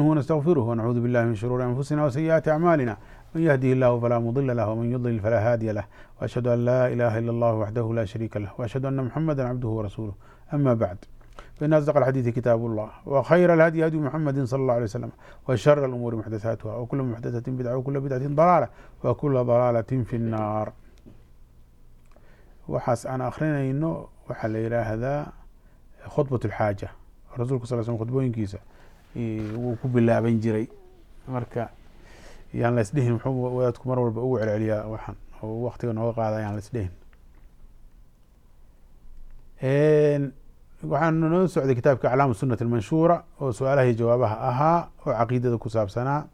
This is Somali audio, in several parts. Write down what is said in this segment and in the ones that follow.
ونستغفره ونعوذ بالله من شرور أنفسنا وسيئات أعمالنا من يهده الله فلا مضل له ومن يضلل فلا هادي له وأشهد أن لا إله إلا الله وحده لا شريك له وأشهد أن محمدا عبده ورسوله أما بعد فإن أصدق الحديث كتاب الله وخير الهدي هدي محمد صلى الله عليه وسلم وشر الأمور محدثاتها وكل محدثة بدعة وكل بدعة ضلالة وكل ضلالة في النار وحاس أنا أخرين إنه وحل هذا خطبة الحاجة الرسول صلى الله عليه وسلم خطبوين كيسة wuu ku bilaaban jiray. Marka yaan la isdhihin muxuu wadaadku mar walba ugu celceliyaa waxaan oo waktiga nooga qaada yaan la isdhihin. Waxaan noo socday kitaabka aclaamu sunati almanshuura oo su'aalaha iyo jawaabaha ahaa oo caqiidada ku saabsanaa.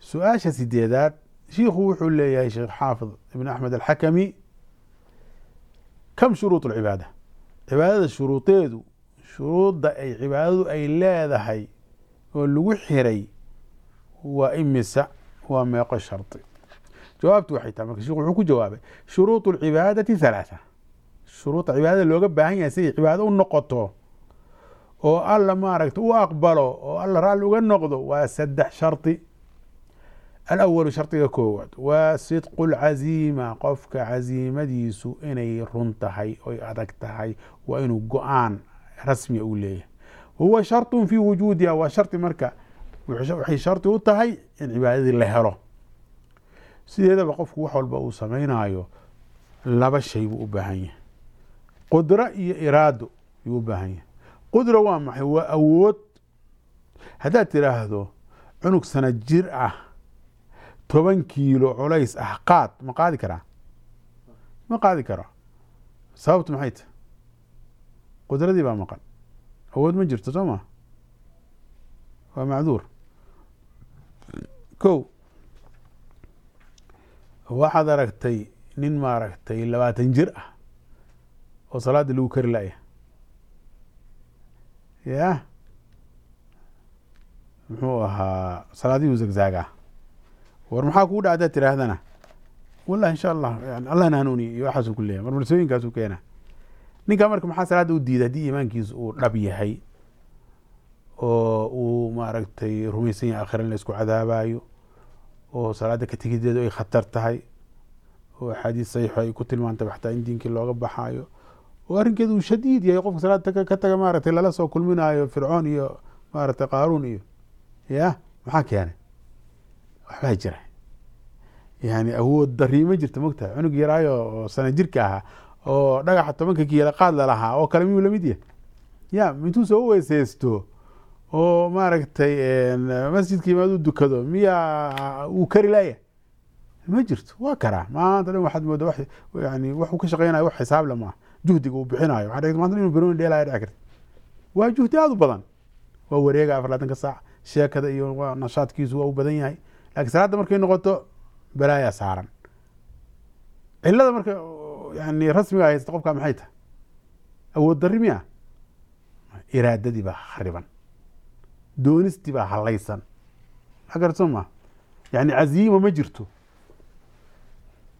Su'aasha sideedaad shiikhu wuxuu leeyahay sheekh xaafid ibn axmed alxakami kam shuruud alcibaada cibaadada shuruudeedu shuruudda ay cibaadadu ay leedahay oo lagu xiray waa imisa waa meeqo shardi jawaabtu waxay tahay marka shekhu wuxuu ku jawaabay shuruud alcibaadati halaatha shuruudda cibaadada looga baahan yahay siday cibaado u noqoto oo alla maaragta u aqbalo oo alla raalli uga noqdo waa saddex shardi alawalu shardiga koowaad waa sidqu lcaziima qofka caziimadiisu inay run tahay oy adag tahay waa inuu go'aan rasmiya uu leeyahay huwa sharطu fi wujuudiha waa shardi marka waxay shardi u tahay in cibaadadii la helo. Sideedaba qofku wax walba uu samaynayo laba shay buu u baahan yahay. Qudro iyo iraado yuu u baahan yahay. Qudra waa maxay? Waa awood. Haddaad tiraahdo cunug sana jir ah toban kiilo culays ah qaad ma qaadi karaa? Ma qaadi karo sababtu maxay tahy qudradii baa maqan awood ma jirto soo ma waa macduur ko waxaad aragtay nin maaragtay labaatan jir ah oo salaadii lagu kari laya ya muxuu ahaa salaadihuu zagzaagaa war maxaa kugu dhacdaa tiraahdana wallahi insha allah yani allahna hanuuniye iyo waxaasuu ku leeyahy marmarsooyinkaasuu keena ninkaa marka maxaa salaadda u diiday? Haddii iimaankiisa uu dhab yahay oo uu maaragtay rumaysan yahay akhira in la isku cadaabayo oo salaadda ka tegideedu ay khatar tahay oo axaadiis saxiixo ay ku tilmaantay xataa in diinkii looga baxaayo oo arrinkeedu uu shadiid yahay qofka salaada ka taga maaragtay lala soo kulminayo fircoon iyo maaragtay qaaruun iyo ya maxaa keenay? Waxbaa jira. Yani awood darii ma jirta mogtahay cunug yaraayo oo sana jirka ahaa oo dhagaxa tobanka kiila qaad lalahaa oo kale miyuu la mid yahay? Ya intuu soo weyseysto oo maaragtay masjidka imaad u dukado miyaa uu kari laya ma jirto waa karaa. Maanta dhan waxaad mooda yani waxuu ka shaqeynayo wax xisaable maaha juhdiga uu bixinayo waxaa maanta inuu beroni dheelaya dhici karta waa juhdi aada u badan. Waa wareega afar labaatanka saac sheekada iyo nashaadkiisu waa u badan yahay. Lakiin salaadda markay noqoto balaayaa saaran. Cilada marka yani rasmiga haysta qofka maxay tahay? Awood dari miya? Iraadadii baa khariban doonistii baa halaysan. Ma garso ma? Yani caziima ma jirto.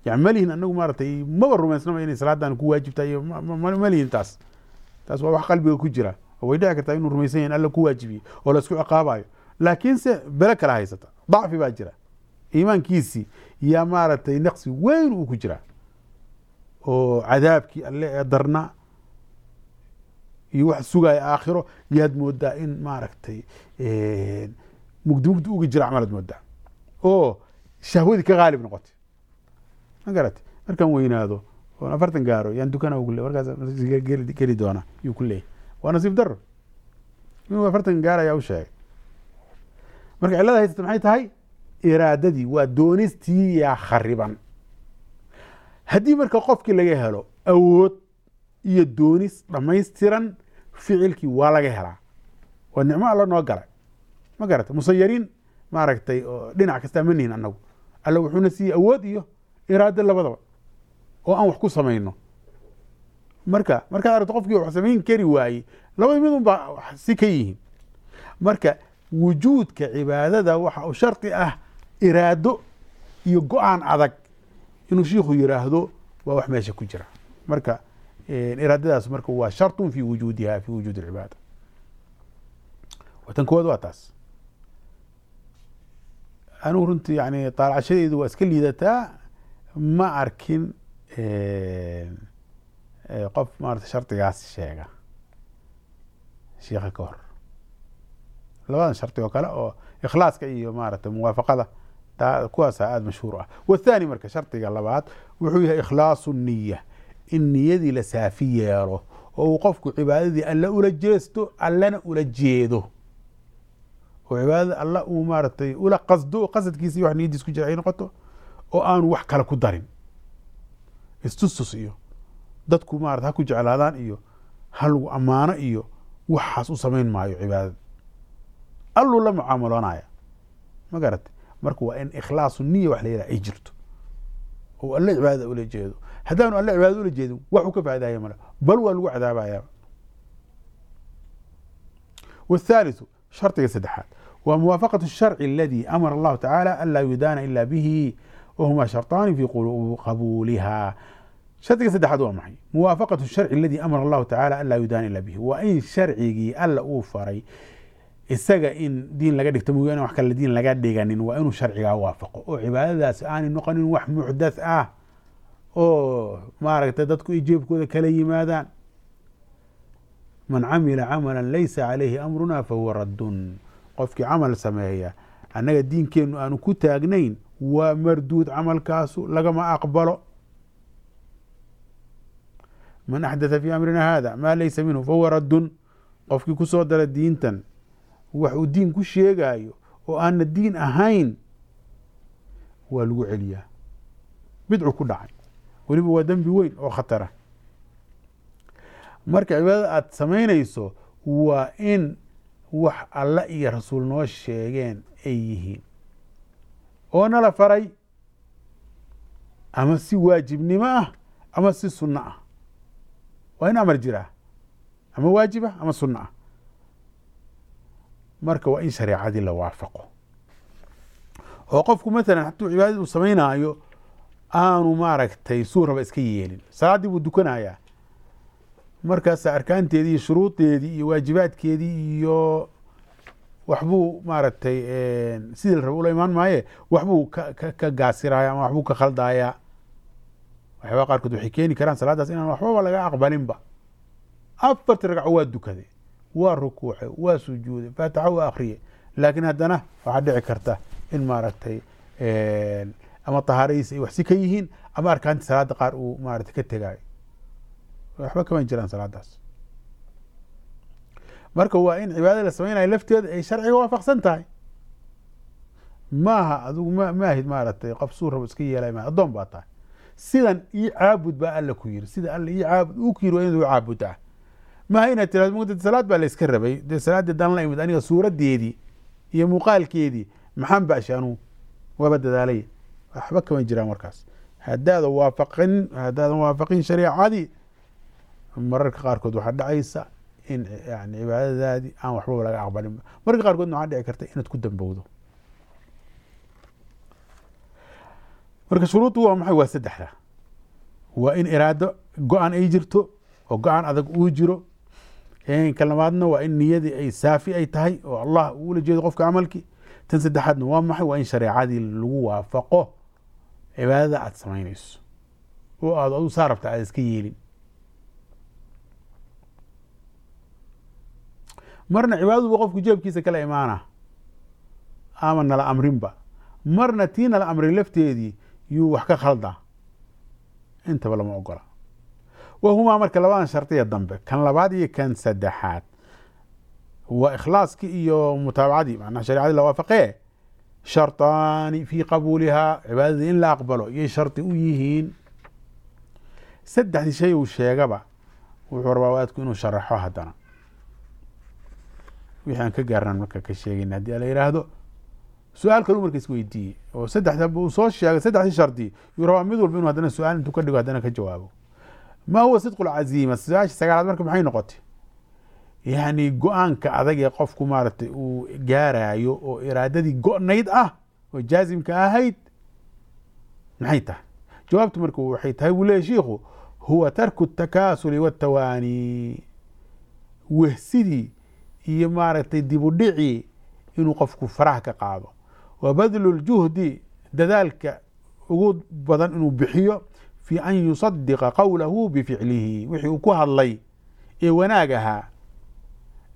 Yani malihin anagu maaratay maba rumaysnaba inay salaadan ku waajibtahay iyo malihin taas. Taas waa wax qalbiga ku jira. Oo way dhici kartaa inuu rumaysan yahin alla ku waajibiyey oo la isku ciqaabayo laakiinse bele kala haysata. Dacfi baa jira. Iimaankiisii yaa maaragtay naqsi weyn uu ku jiraa oo cadaabkii alle ee darna iyo wax sugaya aakhiro yaad moodaa in maaragtay mugdi mugdi uga jira camalaad moodaa. Oo shahwadii ka haalib noqotay. Ma garate markaan weynaado oon afartan gaaro yaan dukana gu markaas geli doona yuu ku leeyahy waa nasiib daro inuu afartan gaaraya u sheegay. Marka cillada haysata maxay tahay? Iraadadii waa doonistii yaa khariban haddii marka qofkii laga helo awood iyo doonis dhammaystiran ficilkii waa laga helaa. Waa nicmo alla noo galay. Ma garata musayariin maaragtay dhinac kastaa ma nihin anagu alla wuxuuna siiyey awood iyo iraado labadaba oo aan wax ku samayno. Marka markaad aragto qofkii wax samayn kari waayey labada mid un baa si ka yihiin. Marka wujuudka cibaadada waxa uu shardi ah iraado iyo go'aan adag inuu shiikhu yiraahdo waa wax meesha ku jira. Marka iraadadaas marka waa sharطu fi wujuudiha fi wujuudi اcibaada tan koowaad waa taas. Anigu runtii yani taalacashadeedu waa iska liidataa ma arkin qof maarata shardigaas sheega. Shiika ka hor. Labadan shardi oo kale oo ikhlaaska iyo maarata muwaafaqada kuwaasa aada mashhuur ah. Wathani marka shardiga labaad wuxuu yahay ikhlaasu niya in niyadii la saafi yeelo oo uu qofku cibaadadii alla ula jeesto allana ula jeedo. Oo cibaadada alla uu maaratay ula qasdo qasadkiisa iyo wax niyadiis ku jira ay noqoto oo aanu wax kale ku darin. Istustus iyo dadku maarata ha jeclaadaan iyo ha lagu ammaano iyo waxaas u samayn maayo cibaadada. Alluu la mucaamaloonaya. Ma garata marka waa in ikhlaasu niya wax la yidhaha ay jirto. Oo alle cibaadada ula jeedo. Haddaanu alle cibaadada ula jeedin waxuu ka faa'idaya male bal waa lagu cadaabayaa. Wathalithu shardiga saddexaad. Waa muwaafaqatu sharci aladii amara allahu tacaala an yudaana ila bihi wahuma shartaani fi qabuuliha. Shardiga saddexaad waa maxay? Muwaafaqatu sharci aladii amara allahu tacala an yudaana ila bihi. Waa in sharcigii alla uu faray isaga in diin laga dhigto mooyaane wax kale diin laga dhiganin waa inuu sharcigaa waafaqo. Oo cibaadadaas aanay noqonin wax muxdath ah. Oo maaragtay dadku ay jeebkooda kala yimaadaan. Man camila camala laysa calayhi amruna fahuwa raddun. Qofkii camal sameeya annaga diinkeennu aanu ku taagnayn waa marduud camalkaasu lagama aqbalo. Man axdatha fi amrina hada maa laysa minhu fahuwa raddun. Qofkii ku soo dara diintan wax uu diin ku sheegayo oo aana diin ahayn waa lagu celiyaa. Bidcu ku dhacay. Weliba waa dembi weyn oo khatara. Marka cibaadada aada samaynayso waa in wax alla iyo rasuul noo sheegeen ay yihiin. Oo nala faray? Ama si waajibnimo ah ama si sunno ah? Waa in amar jiraa? Ama waajib ah ama sunno ah marka waa in shareecadii la waafaqo. Oo qofku mathalan hadduu cibaadadii uu samaynaayo aanu maaragtay suu raba iska yeelin. Salaaddii buu dukanayaa. Markaas arkaanteedii iyo shuruudeedii iyo waajibaadkeedii iyo waxbuu maaragtay sidii la raba ula imaan maaye waxbuu ka gaasiraya ama waxbuu ka khaldayaa waxyaabaa qaarkood waxay keeni karaan salaadaas inaan waxbaba laga aqbalinba. Afarti ragco waa dukaday waa rukuucay waa sujuuday faatixa waa akhriyay. Laakiin haddana waxaa dhici karta in maaragtay ama tahaaradiisa ay waxsi ka yihiin ama arkaantii salaada qaar uu maaragtay ka tegaayo waxba kama jiraan salaadaas. Marka waa in cibaadada la samaynayo lafteeda ay sharciga waafaqsan tahay. Maaha adigu ma maahid maaragtay qof suu rabo iska yeelay ma addoon baa tahay. Sidan ii caabud baa alla ku yiri sida alla ii caabud uu ku yiri waa inaad u caabudaa maaha inaad tirahdo mugdad salaad baa la rabay. Dee salaaddii dan la imid aniga suuraddeedii iyo muuqaalkeedii maxaan baashay anugu? Waaba dadaalay. Waxba kama jiraan markaas. Haddaada waafaqin haddaadan waafaqin shareecadii mararka qaarkood waxaa dhacaysa in yani cibaadadaadii aan waxbaba laga aqbalin. Mararka qaarkoodna waxaa dhici karta inaad ku dambowdo? Marka shuruuddu waa maxay? Waa saddexda. Waa in iraado go-an ay jirto oo go'aan adag uu jiro ka labaadna waa in niyadii ay saafi ay tahay oo allah uula jeedo qofka camalkii tan saddexaadna waa maxay? Waa in shareecadii lagu waafaqo cibaadada aada samaynayso oo aad adu saa rabta aada iska yeelin. Marna cibaadaduba qofku jeebkiisa kala imaana ama nala amrinba. Marna tii nala amrin lafteedii yuu wax ka khaldaa. Intaba lama ogola wahumaa marka labadan shardiya dambe kan labaad iyo kan saddexaad waa ikhlaaskii iyo mutaabacadii macnaha shareecadii la waafaqee sharطaani fii qabuulihaa cibaadadii in la aqbalo iyay shardi u yihiin saddexdii shay uu sheegaba wuxuu rabaa waadku inuu sharaxo haddana wixii ka gaarnan marka ka sheegayna haddii ala yidhaahdo su'aal kalu marka isweydiiyey oo saddexda uu soo sheegay saddexdii shardi yuu rabaa mid walba inuu haddana su'aal intuu ka dhigo haddana ka jawaabo ma huwa sidqu lcaziima su-aasha sagaalaad marka maxay noqotay yani go-aanka adag ee qofku maaragtay uu gaarayo oo iraadadii go-nayd ah oo jaazimka ahayd maxay tahay jawaabtu marka waxay tahay buu leeyahy shiikhu huwa tarku الtakaasuli wالtawaani wehsidii iyo maaragtay dibudhicii inuu qofku faraha ka qaado wa badlu ljuhdi dadaalka ugu badan inuu bixiyo fi an yusadiqa qowlahu bificlihi. Wixii uu ku hadlay ee wanaag ahaa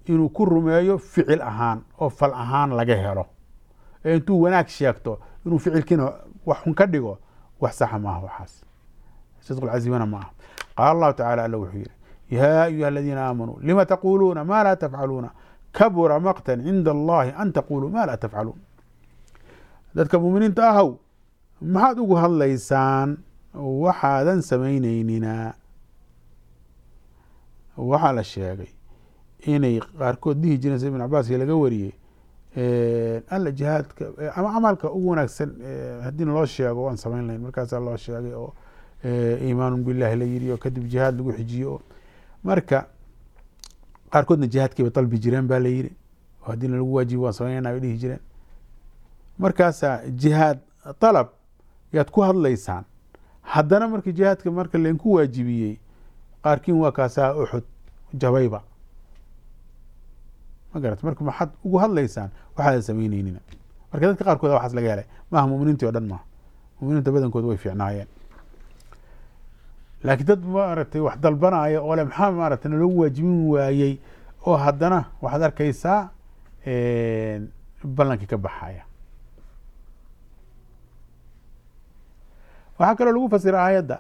inuu ku rumeeyo ficil ahaan oo fal ahaan laga helo. Ee intuu wanaag sheegto inuu ficilkiina wax xun ka dhigo wax saxa maaha waxaas. Sidq lcazimana ma aha. Qaala allahu tacala alla wuxuu yihi yaa ayuha aladiina aamanuu lima taquluuna ma laa tafcaluuna? Kabura maqtan cinda allahi an taquluu ma laa tafcaluun. Dadka muminiinta ahow maxaad ugu hadlaysaan waxaadan samayneynina waxaa la sheegay inay qaarkood dhihi jireen sida ibn cabaas laga wariyey alla jihaadka ama camalka ugu wanaagsan haddiina loo sheego waan samayn lahayn. Markaasaa loo sheegay oo iimaanun billahi la yiri oo kadib jihaad lagu xijiyo. Oo marka qaarkoodna jihaadkiiba dalbi jireen baa la yiri oo haddiina lagu waajibo waan samaynayna bay dhihi jireen. Markaasaa jihaad dalab yaad ku hadlaysaan haddana marka jihaadka marka lainku waajibiyey qaarkiin waa kaasaa uxud jabayba ma garat marka maxaad ugu hadlaysaan waxaadan samayneynina marka dadka qaarkooda waxaas laga helay. Maaha muminiintii o dhan maaha. Muminiinta badankooda way fiicnaayeen. Laakiin dad maaragtay wax dalbanaya oo le maxaa maaragtay naloogu waajibin waayey oo haddana waxaad arkaysaa ballankii ka baxaya waxaa kaloo lagu fasira aayadda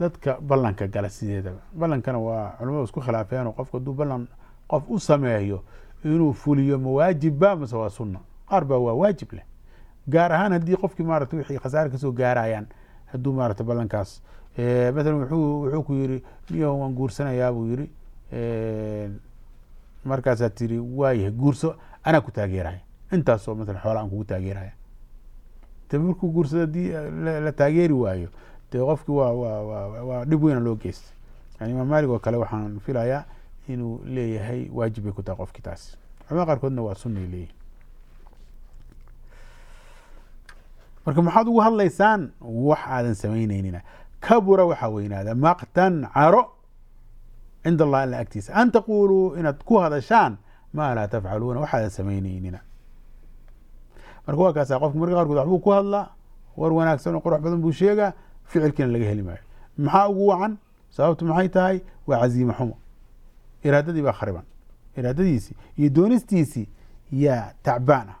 dadka ballanka gala sideedaba. Ballankana waa culamadu isku khilaafeen oo qofku hadduu ballan qof u sameeyo inuu fuliyo mawaajibba mase waa sunna. Qaar baa waa waajib leh. Gaar ahaan haddii qofkii maarata wixii khasaare ka soo gaarayaan hadduu maarata ballankaas. Mathalan wuxuu wuxuu ku yiri niyo waan guursanayaa buu yiri markaasaa tiri waayahay guurso anaa ku taageeraya intaasoo mathalan xoola aan kugu taageeraya de markuu guursado haddii la taageeri waayo dee qofki waa waa dhib weyna loo geystay. Yani imaam maalik oo kale waxaan filayaa inuu leeyahay waajib bay ku tahay qofki taas. Culamada qaarkoodna waa sunay leeyihiin marka maxaad ugu hadlaysaan wax aadan samayneynina kabura waxaa weynaada maqtan caro cinda allah alla agtiisa. An taquluu inaad ku hadashaan maa laa tafcaluuna wax aadan marka waa kaasa qofka marka qaarkood waxbuu ku hadlaa war wanaagsan oo qurux badan buu sheegaa ficilkiina laga heli maayo. Maxaa ugu wacan? Sababtu maxay tahay? Waa caziime xumo. Iraadadii baa khariban. Iraadadiisii iyo doonistiisii yaa tacbaan ah.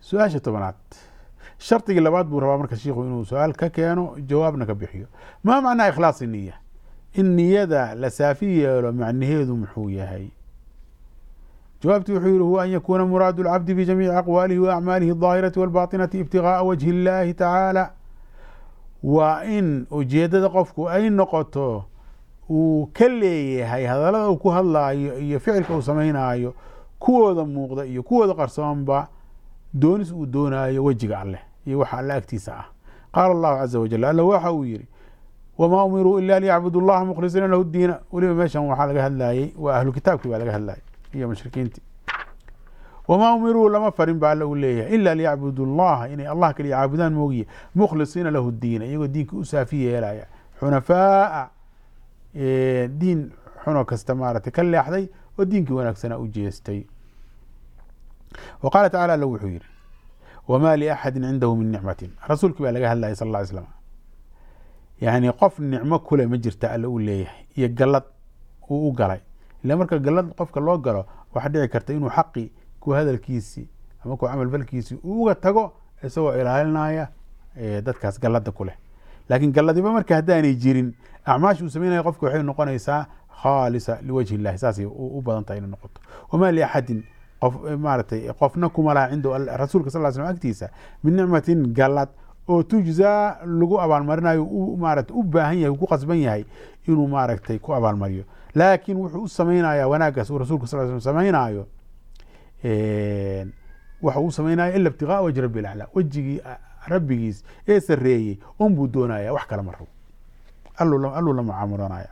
Su'aasha tobanaad. Shardigii labaad buu rabaa marka shiikhu inuu su'aal ka keeno jawaabna ka bixiyo. Maa macnaa ikhlaasi niya in niyada la saafi yeelo macnaheedu muxuu yahay jawaabti wuxuu yihi huwa an yakuuna muraadu lcabdi bijamiici aqwaalihi wa acmaalihi الظaahirati wاlbaطinati ibtigaaa wajhi اllahi tacaala waa in ujeedada qofku ay noqoto uu ka leeyahay hadalada uu ku hadlaayo iyo ficilka uu samaynaayo kuwooda muuqda iyo kuwooda qarsoonba doonis uu doonaayo wejiga alleh iyo waxa alle agtiisa ah qaala allahu caza wajal alla waxa uu yihi wamaa umiruu ila liyacbudu llaha mukhlisiina lahu diina weliba meeshan waxaa laga hadlayey waa ahlu kitaabkii baa laga hadlayay iyo mushrikiintii wamaa umiruu lama farin ba alla uu leeyahay ila liyacbudu llaha inay allah kaliya caabudaan moogiye mukhlisiina lahu diina iyagoo diinka u yeelaya. Xunafaaa diin xuno kasta maaragtay ka leexday oo diinkii wanaagsana u jeestay. Wa qaala tacala alla wuxuu yihi wamaa liaxadi cindahu min nicmatin rasuulkii baa laga hadlayay sal ly slam yani qof nicmo kule ma jirta alla uu leeyahay iyo gallad uu u galay ila marka gallad qofka loo galo waxaa dhici karta inuu xaqi ku hadalkiisii ama ku camal uga tago isagoo ilaalinaya dadkaas gallada ku leh. Laakiin galladiba marka haddaanay jirin acmaasha uu samaynaya qofka waxay noqonaysaa khaalisa liwajhi illahi saasay u badan tahay inay noqoto. Wamaa liaxadin qof maaratay qofna kuma cindahu rasuulka sal slam agtiisa min nicmatin gallad oo tujzaa lagu abaalmarinayo maarata u baahan yahay ku qasban yahay inuu maaragtay ku abaalmariyo laakiin wuxuu u samaynaya wanaaggaas uu rasulka sal slam samaynaayo waxa uu samaynaya ila ibtigaa wajhi rabbi laclaa wejigii rabbigiis ee sareeyey un buu doonaya wax kale ma rabo. Alluu la mucaamulanaya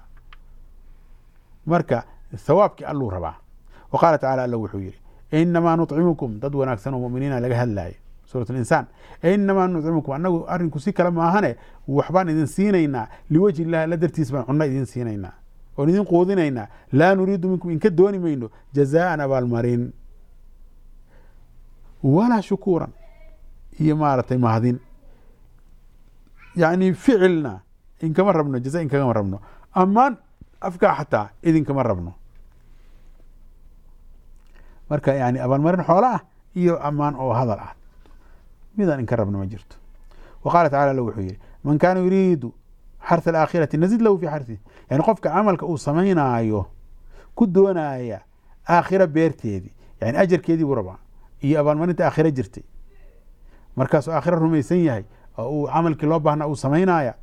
marka thawaabkii alluu rabaa. Wa qaala tacala alla wuxuu yihi inamaa nuطcimukum dad wanaagsan oo muminiina laga hadlayo suurat insaan inamaa nuطcimukum anagu arinku si kale maahane waxbaan idin siinaynaa liwajhi illahi alla dartiis baan cunno idin siinaynaa oon idin quudinaynaa laa nuriidu minkum inka dooni mayno jazaan abaalmarin. Walaa shukuuran iyo maaragtay mahadin. Yacni ficilna inkama rabno jaza inkagama rabno. Ammaan afkaa xataa idinkama rabno. Marka yani abaalmarin xoolo ah iyo ammaan oo hadal ah. Midaan inka rabno ma jirto. Wa qaala tacala wuxuu yihi man kaana yuriidu xarha alaakhirati nazid lahu fi xarhi yani qofka camalka uu samaynaayo ku doonaya aakhira beerteedii yani ajarkeedii buu rabaa iyo abaalmarinta aakhira jirtay markaasuu aakhira rumaysan yahay oo uu camalkii loo baahnaa uu samaynaya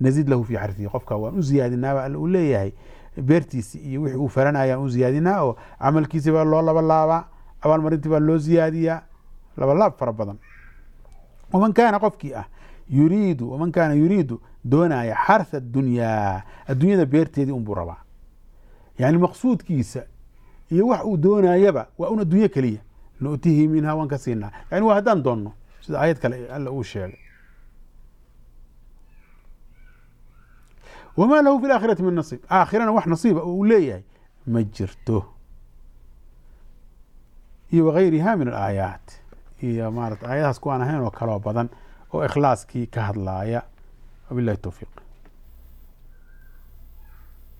nazid lahu fi xarfihi qofka waan u ziyaadinaaba alla uu leeyahay beertiisi iyo wixii uu faranayaan u ziyaadinaa oo camalkiisi baa loo laba laabaa abaalmarintii baa loo ziyaadiyaa laba laab fara badan waman kaana qofkii ah yuriidu waman kaana yuriidu doonaya xarha adunyaa addunyada beerteedii unbuu rabaa. Yani maqsuudkiisa iyo wax uu doonayaba waa un adduunyo keliya. Nu'tihi minha waan ka siinaa. Yani waa haddaan doonno sida aayad kale alla uu sheegay. Wma lahu fi aakhirati min nasiib. Aakhirana wax nasiiba uu leeyahay ma jirto. Iyo wagayriha min alaayaat iyo maarata aayadahaas kuwaan ahayn oo kaloo badan oo ikhlaaskii ka hadlaaya. Wabilahi towfiiq